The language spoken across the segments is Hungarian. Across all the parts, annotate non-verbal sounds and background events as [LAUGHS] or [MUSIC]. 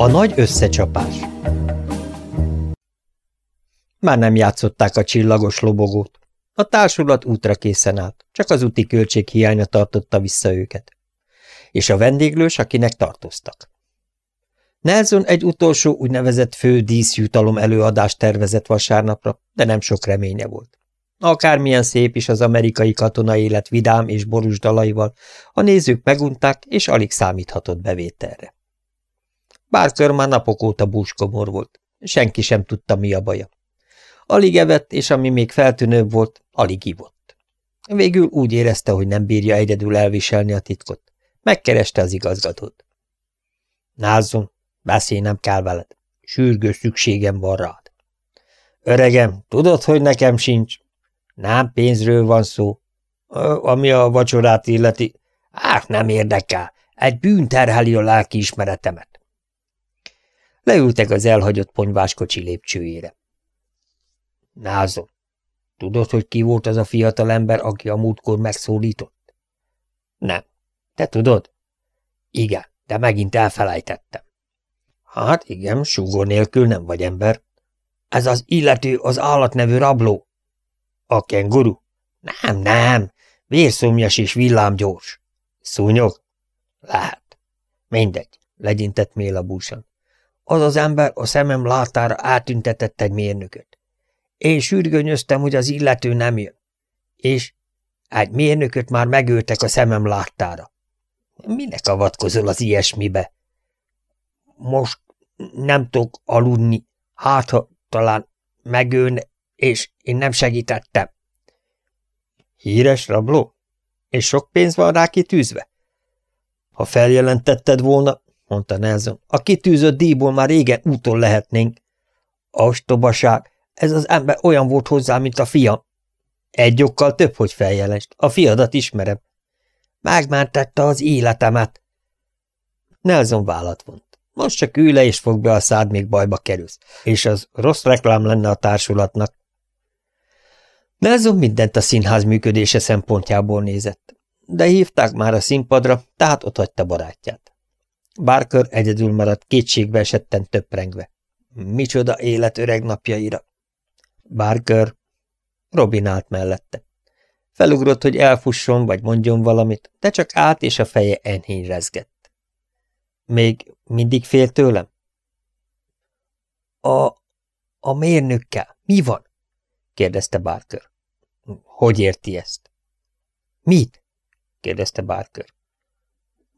A nagy összecsapás Már nem játszották a csillagos lobogót. A társulat útra készen állt, csak az úti költség hiánya tartotta vissza őket. És a vendéglős, akinek tartoztak. Nelson egy utolsó úgynevezett fő díszjutalom előadást tervezett vasárnapra, de nem sok reménye volt. Akármilyen szép is az amerikai katona élet vidám és borús dalaival, a nézők megunták, és alig számíthatott bevételre. Barker már napok óta búskomor volt, senki sem tudta, mi a baja. Alig evett, és ami még feltűnőbb volt, alig ivott. Végül úgy érezte, hogy nem bírja egyedül elviselni a titkot. Megkereste az igazgatót. Názzon, beszélnem kell veled. Sürgő szükségem van rád. Öregem, tudod, hogy nekem sincs? Nem pénzről van szó. Ami a vacsorát illeti. Ák, nem érdekel. Egy bűn terheli a lelki ismeretemet. Leültek az elhagyott ponyváskocsi lépcsőjére. Názom, tudod, hogy ki volt az a fiatal ember, aki a múltkor megszólított? Nem. Te tudod? Igen, de megint elfelejtettem. Hát igen, súgó nélkül nem vagy ember. Ez az illető az állatnevű rabló. A kenguru? Nem, nem. Vérszomjas és villámgyors. Szúnyog? Lehet. Mindegy, legyintett Méla búsan. Az az ember a szemem látára átüntetett egy mérnököt. Én sürgönyöztem, hogy az illető nem jön. És egy mérnököt már megöltek a szemem láttára. Minek avatkozol az ilyesmibe? Most nem tudok aludni, hát ha talán megölne, és én nem segítettem. Híres rabló? És sok pénz van rá kitűzve? Ha feljelentetted volna, mondta Nelson, a kitűzött díjból már régen úton lehetnénk. Ostobaság, ez az ember olyan volt hozzá, mint a fiam. Egy okkal több, hogy feljelest. A fiadat ismerem. Megmentette az életemet. Nelson vállat vont. Most csak ülj le és fog be a szád, még bajba kerülsz. És az rossz reklám lenne a társulatnak. Nelson mindent a színház működése szempontjából nézett. De hívták már a színpadra, tehát ott hagyta barátját. Barker egyedül maradt kétségbe esetten töprengve. Micsoda élet öreg napjaira! Barker! Robin állt mellette. Felugrott, hogy elfusson, vagy mondjon valamit, de csak állt, és a feje enyhén rezgett. Még mindig fél tőlem? A... a mérnökkel. Mi van? kérdezte Barker. Hogy érti ezt? Mit? kérdezte Barker.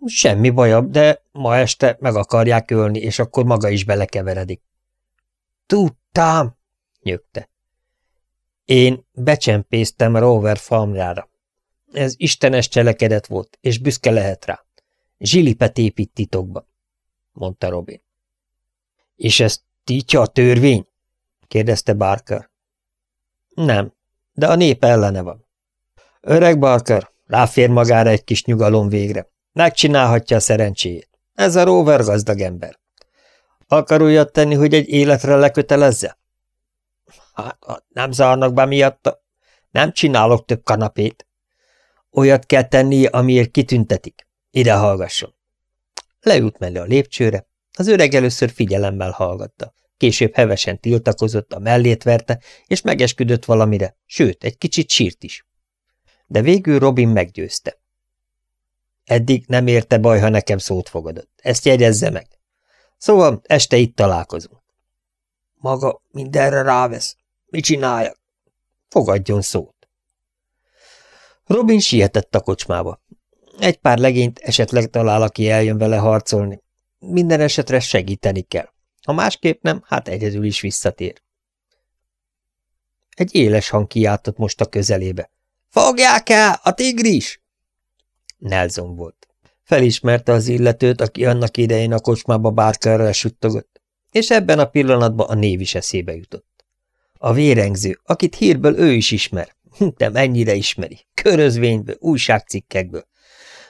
Semmi bajabb, de ma este meg akarják ölni, és akkor maga is belekeveredik. Tudtam, nyögte. Én becsempésztem Rover farmjára. Ez istenes cselekedet volt, és büszke lehet rá. Zsilipet épít titokba, mondta Robin. És ez títja a törvény? kérdezte Barker. Nem, de a nép ellene van. Öreg Barker, ráfér magára egy kis nyugalom végre. Megcsinálhatja a szerencséjét. Ez a Rover gazdag ember. Akar olyat tenni, hogy egy életre lekötelezze? Hát, nem zárnak be miatta. Nem csinálok több kanapét. Olyat kell tennie, amiért kitüntetik. Ide hallgasson. Leült mellé a lépcsőre. Az öreg először figyelemmel hallgatta. Később hevesen tiltakozott, a mellét verte, és megesküdött valamire, sőt, egy kicsit sírt is. De végül Robin meggyőzte. Eddig nem érte baj, ha nekem szót fogadott. Ezt jegyezze meg. Szóval este itt találkozunk. Maga mindenre rávesz. Mi csináljak? Fogadjon szót. Robin sietett a kocsmába. Egy pár legényt esetleg talál, aki eljön vele harcolni. Minden esetre segíteni kell. Ha másképp nem, hát egyedül is visszatér. Egy éles hang kiáltott most a közelébe. – Fogják el, a tigris! Nelson volt. Felismerte az illetőt, aki annak idején a kocsmába bárkára suttogott, és ebben a pillanatban a név is eszébe jutott. A vérengző, akit hírből ő is ismer, de mennyire ismeri, körözvényből, újságcikkekből.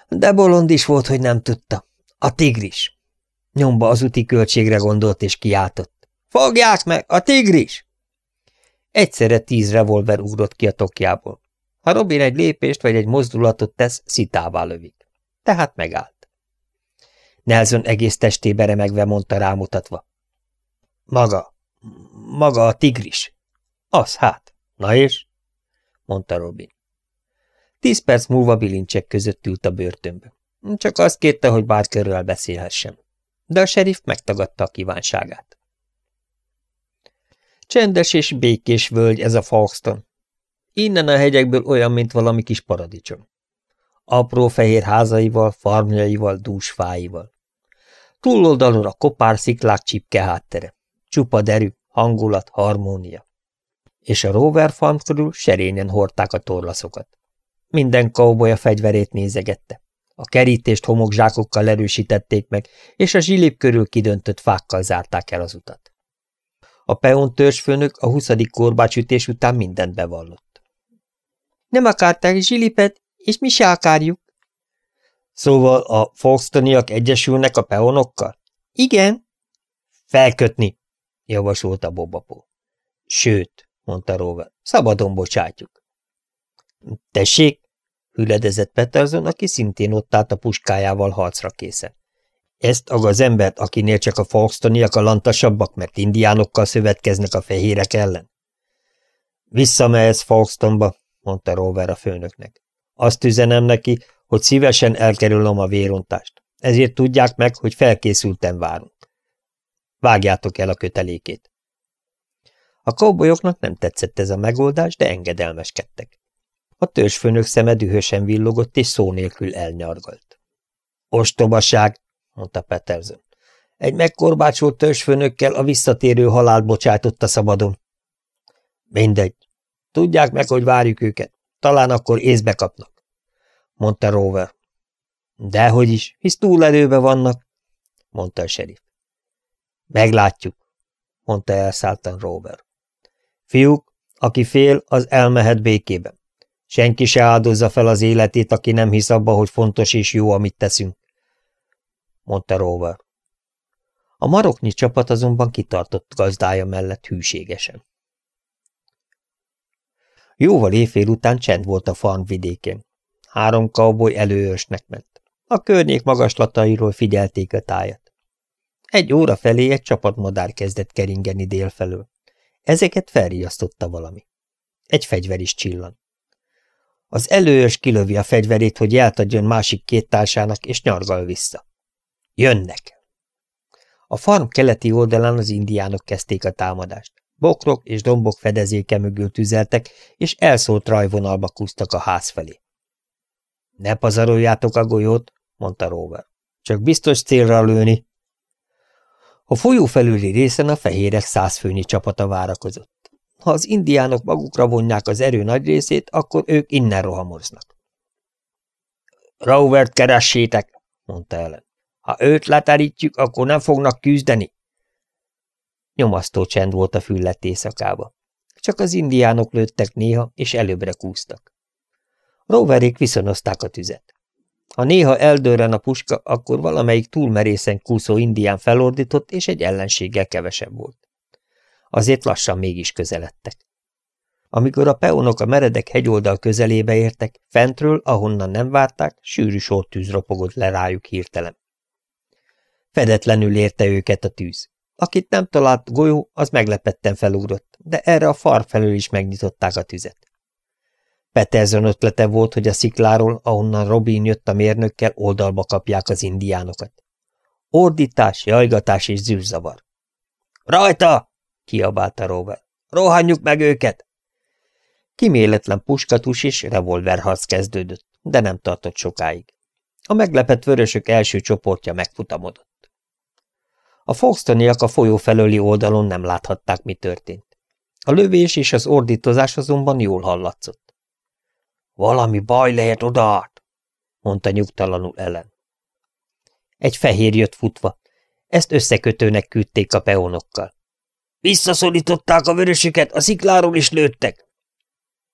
De bolond is volt, hogy nem tudta. A tigris. Nyomba az úti költségre gondolt és kiáltott. Fogják meg, a tigris! Egyszerre tíz revolver ugrott ki a tokjából. Ha Robin egy lépést vagy egy mozdulatot tesz, szitává lövik. Tehát megállt. Nelson egész testébe remegve mondta rámutatva. Maga, maga a tigris. Az hát. Na és? mondta Robin. Tíz perc múlva bilincsek között ült a börtönbe. Csak azt kérte, hogy Barkerrel beszélhessen. De a sheriff megtagadta a kívánságát. Csendes és békés völgy ez a Falkston. Innen a hegyekből olyan, mint valami kis paradicsom. Apró fehér házaival, farmjaival, dús fáival. Túloldalon a kopár sziklák csipke háttere. Csupa derű, hangulat, harmónia. És a Rover Farm körül serényen hordták a torlaszokat. Minden cowboy a fegyverét nézegette. A kerítést homokzsákokkal erősítették meg, és a zsilip körül kidöntött fákkal zárták el az utat. A peon törzsfőnök a huszadik korbácsütés után mindent bevallott. Nem akarták zsilipet, és mi se akarjuk. Szóval a Foxtoniak egyesülnek a peonokkal? Igen. Felkötni, javasolta Bobapó. Sőt, mondta Rover, szabadon bocsátjuk. Tessék, hüledezett Peterson, aki szintén ott állt a puskájával harcra készen. Ezt aga az embert, akinél csak a Foxtoniak a lantasabbak, mert indiánokkal szövetkeznek a fehérek ellen? Visszamehetsz Foxtonba, mondta Rover a főnöknek. Azt üzenem neki, hogy szívesen elkerülöm a vérontást. Ezért tudják meg, hogy felkészülten várunk. Vágjátok el a kötelékét. A kóbolyoknak nem tetszett ez a megoldás, de engedelmeskedtek. A törzsfőnök szeme dühösen villogott, és szó nélkül elnyargalt. Ostobaság, mondta Peterson. Egy megkorbácsolt törzsfőnökkel a visszatérő halált bocsátotta szabadon. Mindegy. Tudják meg, hogy várjuk őket. Talán akkor észbe kapnak, mondta Rover. Dehogy is, hisz túlerőbe vannak, mondta a serif. Meglátjuk, mondta elszálltan Rover. Fiúk, aki fél, az elmehet békében. Senki se áldozza fel az életét, aki nem hisz abba, hogy fontos és jó, amit teszünk, mondta Rover. A maroknyi csapat azonban kitartott gazdája mellett hűségesen. Jóval éjfél után csend volt a farm vidékén. Három cowboy előösnek ment. A környék magaslatairól figyelték a tájat. Egy óra felé egy csapatmadár kezdett keringeni délfelől. Ezeket felriasztotta valami. Egy fegyver is csillan. Az előös kilövi a fegyverét, hogy jelt adjon másik két társának, és nyargal vissza. Jönnek! A farm keleti oldalán az indiánok kezdték a támadást. Bokrok és dombok fedezéke mögül tüzeltek, és elszólt rajvonalba kúztak a ház felé. Ne pazaroljátok a golyót, mondta Rover. Csak biztos célra lőni. A folyó felüli részen a fehérek százfőnyi csapata várakozott. Ha az indiánok magukra vonják az erő nagy részét, akkor ők innen rohamoznak. Rovert keressétek, mondta ellen. Ha őt leterítjük, akkor nem fognak küzdeni. Nyomasztó csend volt a füllett éjszakába. Csak az indiánok lőttek néha, és előbbre kúztak. Roverék viszonozták a tüzet. Ha néha eldőren a puska, akkor valamelyik túlmerészen kúszó indián felordított, és egy ellenséggel kevesebb volt. Azért lassan mégis közeledtek. Amikor a peonok a meredek hegyoldal közelébe értek, fentről, ahonnan nem várták, sűrű tűz ropogott le rájuk hirtelen. Fedetlenül érte őket a tűz. Akit nem talált golyó, az meglepetten felugrott, de erre a far felől is megnyitották a tüzet. Peterson ötlete volt, hogy a szikláról, ahonnan Robin jött a mérnökkel, oldalba kapják az indiánokat. Ordítás, jajgatás és zűrzavar. – Rajta! – kiabálta Rover. – Rohanjuk meg őket! Kiméletlen puskatus és revolverharc kezdődött, de nem tartott sokáig. A meglepett vörösök első csoportja megfutamodott. A Foxtoniak a folyó felőli oldalon nem láthatták, mi történt. A lövés és az ordítozás azonban jól hallatszott. Valami baj lehet odaát, mondta nyugtalanul ellen. Egy fehér jött futva. Ezt összekötőnek küldték a peonokkal. Visszaszorították a vörösöket, a szikláról is lőttek.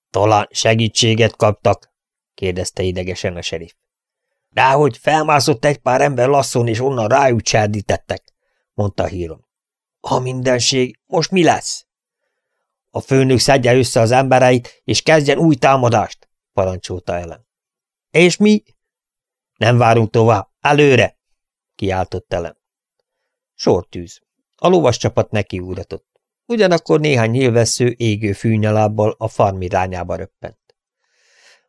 Talán segítséget kaptak, kérdezte idegesen a serif. Dehogy felmászott egy pár ember lasszon, és onnan rájuk csárdítettek mondta a hírom. A mindenség, most mi lesz? A főnök szedje össze az embereit, és kezdjen új támadást, parancsolta ellen. És mi? Nem várunk tovább, előre! kiáltott elem. Sortűz. A lovas csapat nekiúratott. Ugyanakkor néhány nyilvessző égő fűnyalábbal a farm irányába röppent.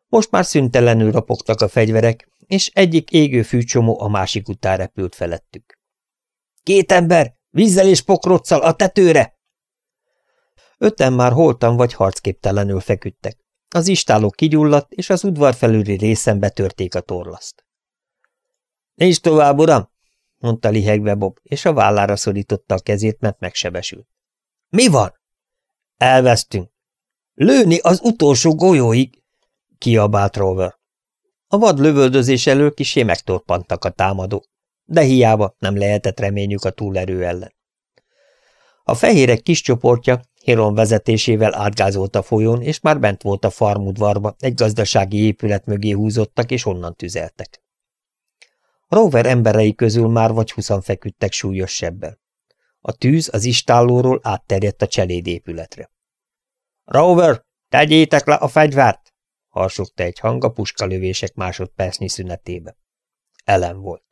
Most már szüntelenül rapogtak a fegyverek, és egyik égő fűcsomó a másik után repült felettük. – Két ember! Vízzel és pokrocsal a tetőre! Öten már holtan vagy harcképtelenül feküdtek. Az istálók kigyulladt, és az udvar felüli részen betörték a torlaszt. – Nincs tovább, uram! – mondta lihegve Bob, és a vállára szorította a kezét, mert megsebesült. – Mi van? – Elvesztünk. – Lőni az utolsó golyóig! – kiabált Rover. A vad lövöldözés elől kisé megtorpantak a támadók, de hiába nem lehetett reményük a túlerő ellen. A fehérek kis csoportja Hiron vezetésével átgázolt a folyón, és már bent volt a farmudvarba, egy gazdasági épület mögé húzottak, és onnan tüzeltek. Rover emberei közül már vagy huszan feküdtek súlyos. A tűz az istállóról átterjedt a cselédépületre. – Rover, tegyétek le a fegyvert! – harsogta egy hang a puskalövések másodpercnyi szünetébe. Ellen volt.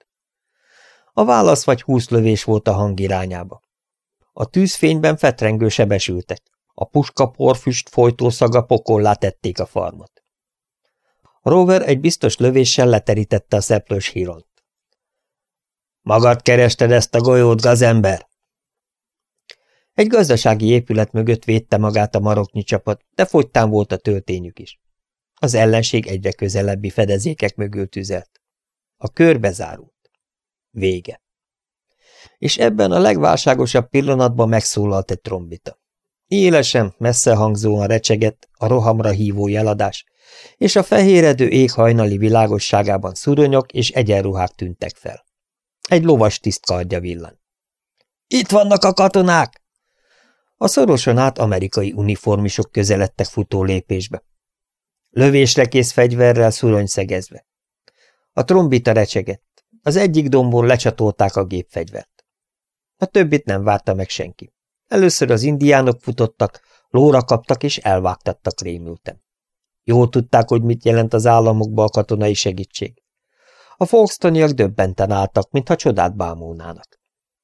A válasz vagy húsz lövés volt a hang irányába. A tűzfényben fetrengő sebesültek. A puska porfüst folytószaga pokollá tették a farmot. Rover egy biztos lövéssel leterítette a szeplős híront. Magad kerested ezt a golyót, gazember? Egy gazdasági épület mögött védte magát a maroknyi csapat, de fogytán volt a töltényük is. Az ellenség egyre közelebbi fedezékek mögül tüzelt. A kör bezárult. Vége és ebben a legválságosabb pillanatban megszólalt egy trombita. Élesen, messzehangzóan recsegett a rohamra hívó jeladás, és a fehéredő ég hajnali világosságában szuronyok és egyenruhák tűntek fel. Egy lovas tiszt kardja villan. – Itt vannak a katonák! A szorosan át amerikai uniformisok közeledtek futó lépésbe. Lövésre kész fegyverrel szurony szegezve. A trombita recsegett. Az egyik dombon lecsatolták a gépfegyvert. A többit nem várta meg senki. Először az indiánok futottak, lóra kaptak és elvágtattak rémülten. Jól tudták, hogy mit jelent az államokba a katonai segítség. A Folkestoniak döbbenten álltak, mintha csodát bámulnának.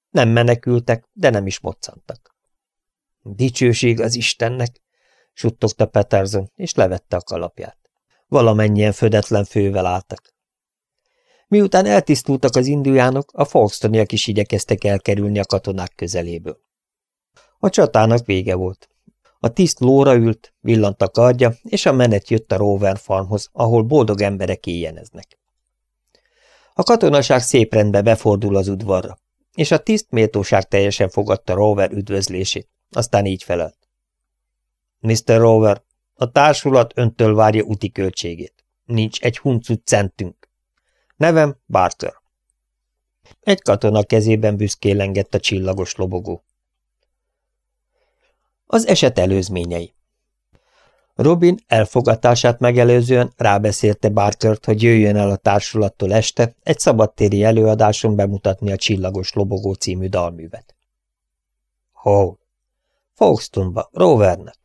Nem menekültek, de nem is moccantak. Dicsőség az Istennek, suttogta Peterson, és levette a kalapját. Valamennyien födetlen fővel álltak. Miután eltisztultak az indiánok, a Folkestoniak is igyekeztek elkerülni a katonák közeléből. A csatának vége volt. A tiszt lóra ült, villant a kardja, és a menet jött a Rover farmhoz, ahol boldog emberek éjjeneznek. A katonaság szép rendbe befordul az udvarra, és a tiszt méltóság teljesen fogadta Rover üdvözlését, aztán így felelt. Mr. Rover, a társulat öntől várja úti költségét. Nincs egy huncut centünk. Nevem Barter. Egy katona kezében büszkén lengett a csillagos lobogó. Az eset előzményei Robin elfogatását megelőzően rábeszélte Barkert, hogy jöjjön el a társulattól este egy szabadtéri előadáson bemutatni a Csillagos Lobogó című dalművet. Hol? Folkestonba, Rovernek.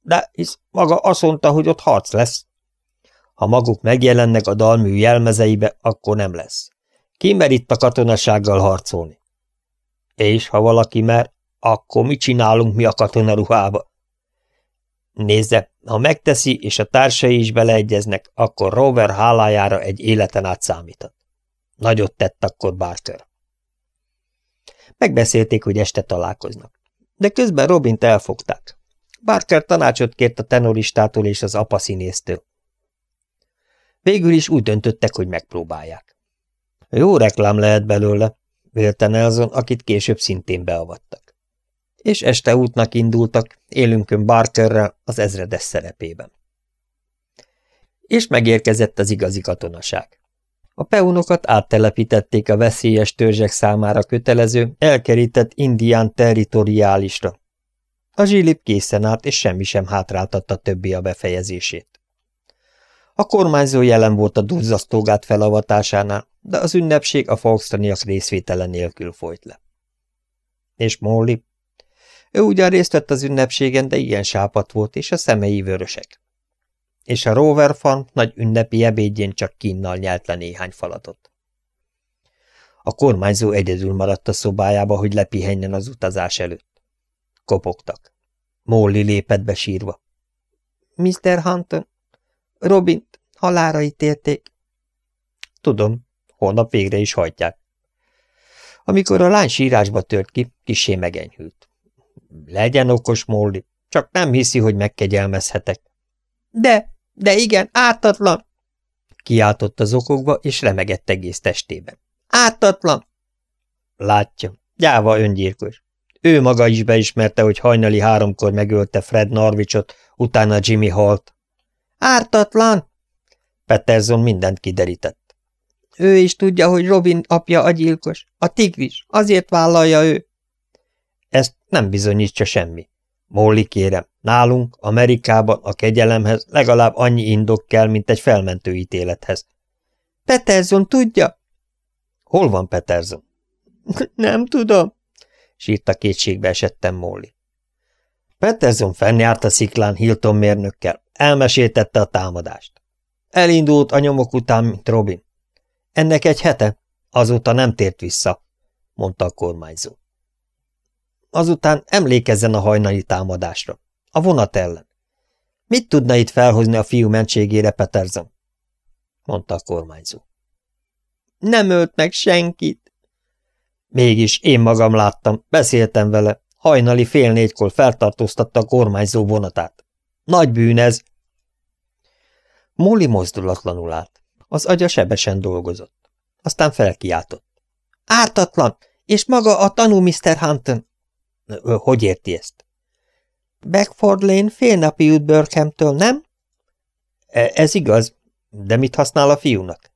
De hisz maga azt mondta, hogy ott harc lesz. Ha maguk megjelennek a dalmű jelmezeibe, akkor nem lesz. Ki mer itt a katonasággal harcolni? És ha valaki mer, akkor mit csinálunk mi a katonaruhába? Nézze, ha megteszi, és a társai is beleegyeznek, akkor Rover hálájára egy életen át számíthat. Nagyot tett akkor Barker. Megbeszélték, hogy este találkoznak. De közben Robint elfogták. Barker tanácsot kért a tenoristától és az apaszínésztől. Végül is úgy döntöttek, hogy megpróbálják. Jó reklám lehet belőle, vélte Nelson, akit később szintén beavattak. És este útnak indultak, élünkön Barkerrel az ezredes szerepében. És megérkezett az igazi katonaság. A peunokat áttelepítették a veszélyes törzsek számára kötelező, elkerített indián territoriálisra. A zsilip készen állt, és semmi sem hátráltatta többi a befejezését. A kormányzó jelen volt a duzzasztógát felavatásánál, de az ünnepség a Folkestoniak részvétele nélkül folyt le. És Molly? Ő ugyan részt vett az ünnepségen, de ilyen sápat volt, és a szemei vörösek. És a Rover Farm nagy ünnepi ebédjén csak kínnal nyelt le néhány falatot. A kormányzó egyedül maradt a szobájába, hogy lepihenjen az utazás előtt. Kopogtak. Molly lépett be sírva. Mr. Hunton, Robin halára ítélték. Tudom, holnap végre is hagyják. Amikor a lány sírásba tört ki, kisé megenyhült. Legyen okos, Molly, csak nem hiszi, hogy megkegyelmezhetek. De, de igen, ártatlan! Kiáltott az okokba, és remegett egész testében. Ártatlan! Látja, gyáva öngyilkos. Ő maga is beismerte, hogy hajnali háromkor megölte Fred Norwichot, utána Jimmy Holt. Ártatlan! Peterson mindent kiderített. Ő is tudja, hogy Robin apja a gyilkos. A tigris. Azért vállalja ő. Ezt nem bizonyítja semmi. Molly kérem, nálunk, Amerikában a kegyelemhez legalább annyi indok kell, mint egy felmentő ítélethez. Peterson tudja? Hol van Peterson? [LAUGHS] Nem tudom, sírta kétségbe esettem Molly. Peterson fennjárt a sziklán Hilton mérnökkel, elmeséltette a támadást. Elindult a nyomok után, mint Robin. Ennek egy hete, azóta nem tért vissza, mondta a kormányzó. Azután emlékezzen a hajnali támadásra. A vonat ellen. Mit tudna itt felhozni a fiú mentségére, Peterson? mondta a kormányzó. Nem ölt meg senkit. Mégis én magam láttam, beszéltem vele. Hajnali fél négykor feltartóztatta a kormányzó vonatát. Nagy bűn ez. Molly mozdulatlanul állt. Az agya sebesen dolgozott. Aztán felkiáltott. Ártatlan, és maga a tanú Mr. Hunton. Hogy érti ezt? Beckford Lane fél napi út Burkhamtől, nem? E, ez igaz, de mit használ a fiúnak?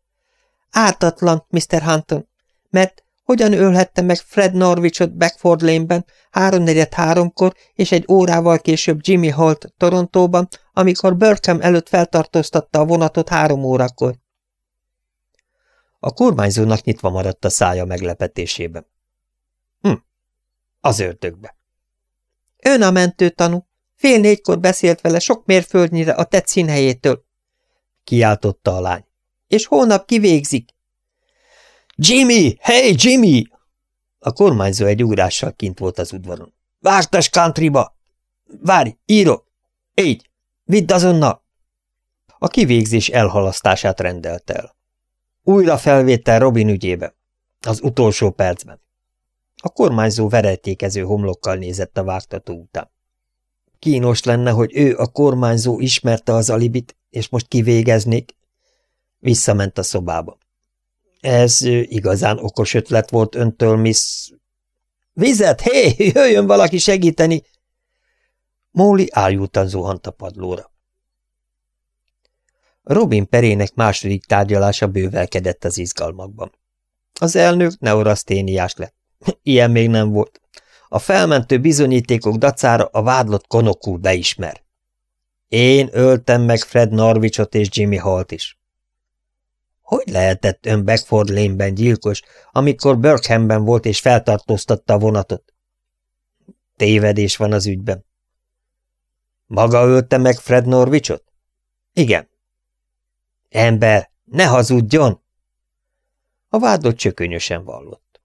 Ártatlan, Mr. Hunton, mert hogyan ölhette meg Fred Norwichot Beckford Lane-ben háromnegyed háromkor és egy órával később Jimmy Holt Torontóban, amikor Burkham előtt feltartóztatta a vonatot három órakor? A kormányzónak nyitva maradt a szája meglepetésében. Hm, az ördögbe. Ön a mentő tanú. Fél négykor beszélt vele sok mérföldnyire a tett színhelyétől. Kiáltotta a lány. És holnap kivégzik. Jimmy! Hey, Jimmy! A kormányzó egy ugrással kint volt az udvaron. Vártas countryba! Várj, írok! Így! Vidd azonnal! A kivégzés elhalasztását rendelt el. Újra felvétel Robin ügyébe. Az utolsó percben. A kormányzó verejtékező homlokkal nézett a vágtató után. Kínos lenne, hogy ő, a kormányzó ismerte az alibit, és most kivégeznék. Visszament a szobába. Ez igazán okos ötlet volt öntől, Miss... Vizet, hé, [LAUGHS] jöjjön valaki segíteni! Móli ájultan zuhant a padlóra. Robin perének második tárgyalása bővelkedett az izgalmakban. Az elnök neuraszténiás lett. [LAUGHS] Ilyen még nem volt. A felmentő bizonyítékok dacára a vádlott konokú beismer. Én öltem meg Fred Norwichot és Jimmy Holt is. Hogy lehetett ön Beckford Lane-ben gyilkos, amikor Burkhamben volt és feltartóztatta a vonatot? Tévedés van az ügyben. Maga ölte meg Fred Norwichot? Igen. Ember, ne hazudjon! A vádlott csökönyösen vallott.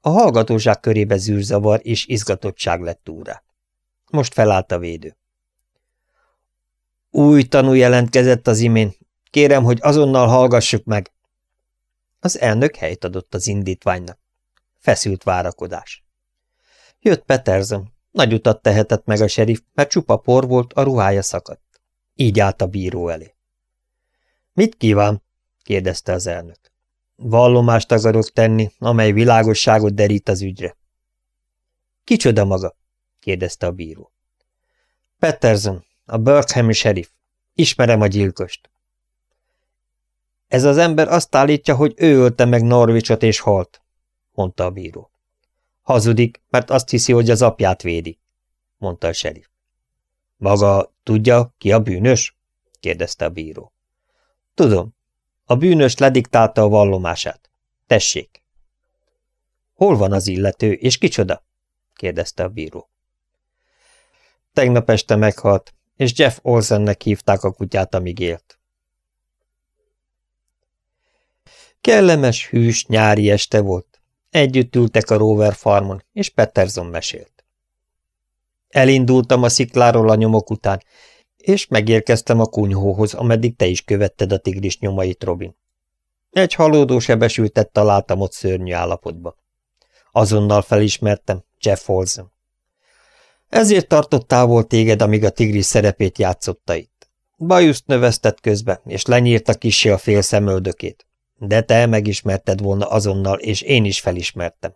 A hallgatóság körébe zűrzavar és izgatottság lett úrá. Most felállt a védő. Új tanú jelentkezett az imént. Kérem, hogy azonnal hallgassuk meg. Az elnök helyt adott az indítványnak. Feszült várakodás. Jött Peterson. Nagy utat tehetett meg a serif, mert csupa por volt, a ruhája szakadt. Így állt a bíró elé. Mit kíván? kérdezte az elnök. Vallomást akarok tenni, amely világosságot derít az ügyre. Kicsoda maga? kérdezte a bíró. Peterson, a Burkham sheriff. Ismerem a gyilkost. Ez az ember azt állítja, hogy ő ölte meg Norwichot és halt, mondta a bíró. Hazudik, mert azt hiszi, hogy az apját védi, mondta a sheriff. Maga tudja, ki a bűnös? kérdezte a bíró. Tudom, a bűnös lediktálta a vallomását. Tessék! Hol van az illető, és kicsoda? kérdezte a bíró. Tegnap este meghalt, és Jeff Olsennek hívták a kutyát, amíg élt. Kellemes, hűs, nyári este volt. Együtt ültek a Rover farmon, és Peterson mesélt. Elindultam a szikláról a nyomok után, és megérkeztem a kunyhóhoz, ameddig te is követted a tigris nyomait, Robin. Egy halódó sebesültet találtam ott szörnyű állapotba. Azonnal felismertem, Jeff Olsen. Ezért tartott távol téged, amíg a tigris szerepét játszotta itt. Bajuszt növesztett közbe, és lenyírta kissé a fél szemöldökét. De te megismerted volna azonnal, és én is felismertem.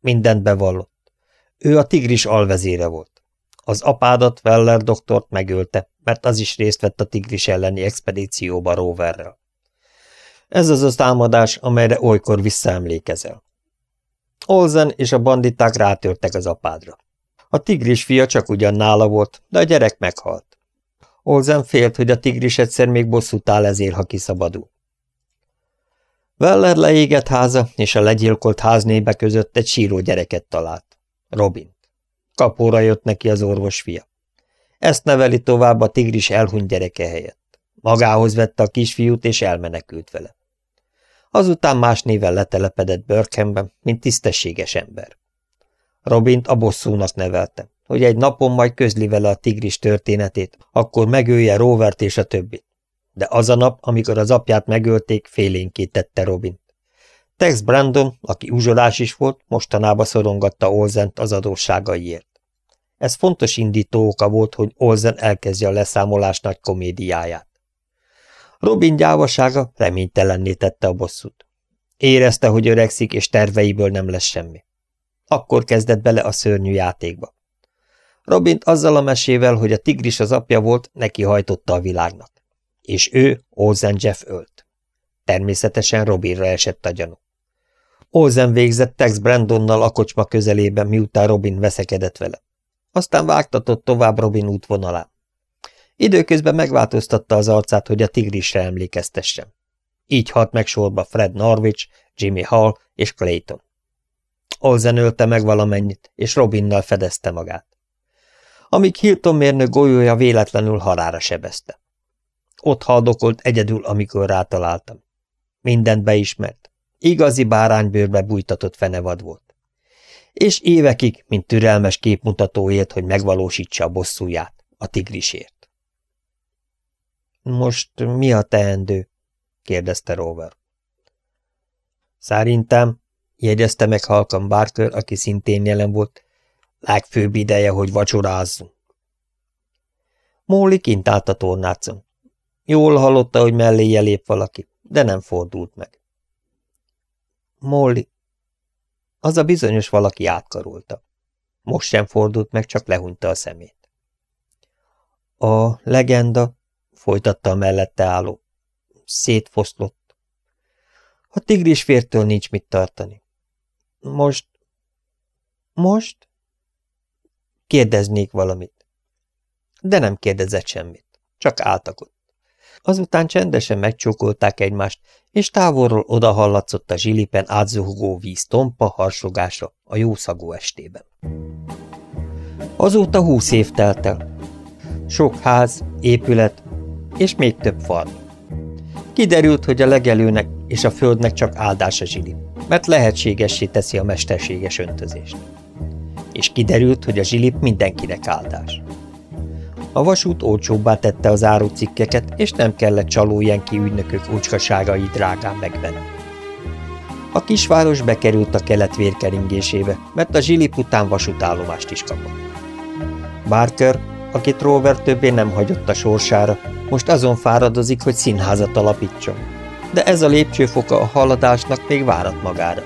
Mindent bevallott. Ő a tigris alvezére volt. Az apádat, Weller doktort megölte, mert az is részt vett a tigris elleni expedícióba Roverrel. Ez az az támadás, amelyre olykor visszaemlékezel. Olzen és a banditák rátörtek az apádra. A tigris fia csak ugyan nála volt, de a gyerek meghalt. Olzen félt, hogy a tigris egyszer még bosszút áll ezért, ha kiszabadul. Weller leégett háza és a legyilkolt háznébe között egy síró gyereket talált. Robint. Kapóra jött neki az orvos fia. Ezt neveli tovább a tigris elhunyt gyereke helyett. Magához vette a kisfiút és elmenekült vele. Azután más néven letelepedett Burkhamben, mint tisztességes ember. Robint a bosszúnak nevelte, hogy egy napon majd közli vele a tigris történetét, akkor megölje Rovert és a többit. De az a nap, amikor az apját megölték, félénkítette Robint. Tex Brandon, aki uzsolás is volt, mostanában szorongatta Olzent az adósságaiért. Ez fontos indító oka volt, hogy Olzen elkezdje a leszámolás nagy komédiáját. Robin gyávasága reménytelenné tette a bosszút. Érezte, hogy öregszik, és terveiből nem lesz semmi. Akkor kezdett bele a szörnyű játékba. Robint azzal a mesével, hogy a tigris az apja volt, neki hajtotta a világnak. És ő Olsen Jeff ölt. Természetesen Robinra esett a gyanú. Olsen végzett Tex Brandonnal a kocsma közelében, miután Robin veszekedett vele. Aztán vágtatott tovább Robin útvonalán. Időközben megváltoztatta az arcát, hogy a tigrisre emlékeztessen. Így halt meg sorba Fred Norwich, Jimmy Hall és Clayton. Olsen ölte meg valamennyit, és Robinnal fedezte magát. Amíg Hilton mérnök golyója véletlenül halára sebezte. Ott haldokolt egyedül, amikor rátaláltam. Mindent beismert. Igazi báránybőrbe bújtatott fenevad volt. És évekig, mint türelmes képmutatóért, hogy megvalósítsa a bosszúját, a tigrisért. Most mi a teendő? kérdezte Rover. Szerintem, jegyezte meg halkan Barker, aki szintén jelen volt, legfőbb ideje, hogy vacsorázzunk. Móli kint állt a tornácon. Jól hallotta, hogy melléje lép valaki, de nem fordult meg. Molly. Az a bizonyos valaki átkarolta. Most sem fordult meg, csak lehúnyta a szemét. A legenda, folytatta a mellette álló, szétfoszlott. A tigris fértől nincs mit tartani. Most... Most? Kérdeznék valamit. De nem kérdezett semmit, csak álltak. Azután csendesen megcsókolták egymást, és távolról odahallatszott a zsilipen átzuhogó víz tompa harsogása a jószagú estében. Azóta húsz év telt el. Sok ház, épület és még több farm. Kiderült, hogy a legelőnek és a földnek csak áldás a zsilip, mert lehetségessé teszi a mesterséges öntözést. És kiderült, hogy a zsilip mindenkinek áldás. A vasút olcsóbbá tette az árucikkeket, és nem kellett csalójenki ügynökök ócskaságai drágán megvenni. A kisváros bekerült a kelet vérkeringésébe, mert a zsilip után vasútállomást is kapott. Barker, akit Rover többé nem hagyott a sorsára, most azon fáradozik, hogy színházat alapítson. De ez a lépcsőfoka a haladásnak még várat magára.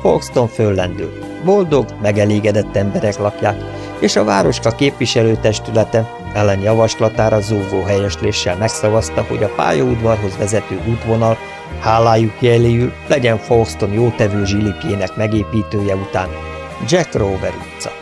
Foxton föllendül. Boldog, megelégedett emberek lakják, és a városka képviselőtestülete ellen javaslatára zúgó helyesléssel megszavazta, hogy a pályaudvarhoz vezető útvonal hálájuk jeléül legyen Folkeston jótevő zsilipjének megépítője után Jack Rover utca.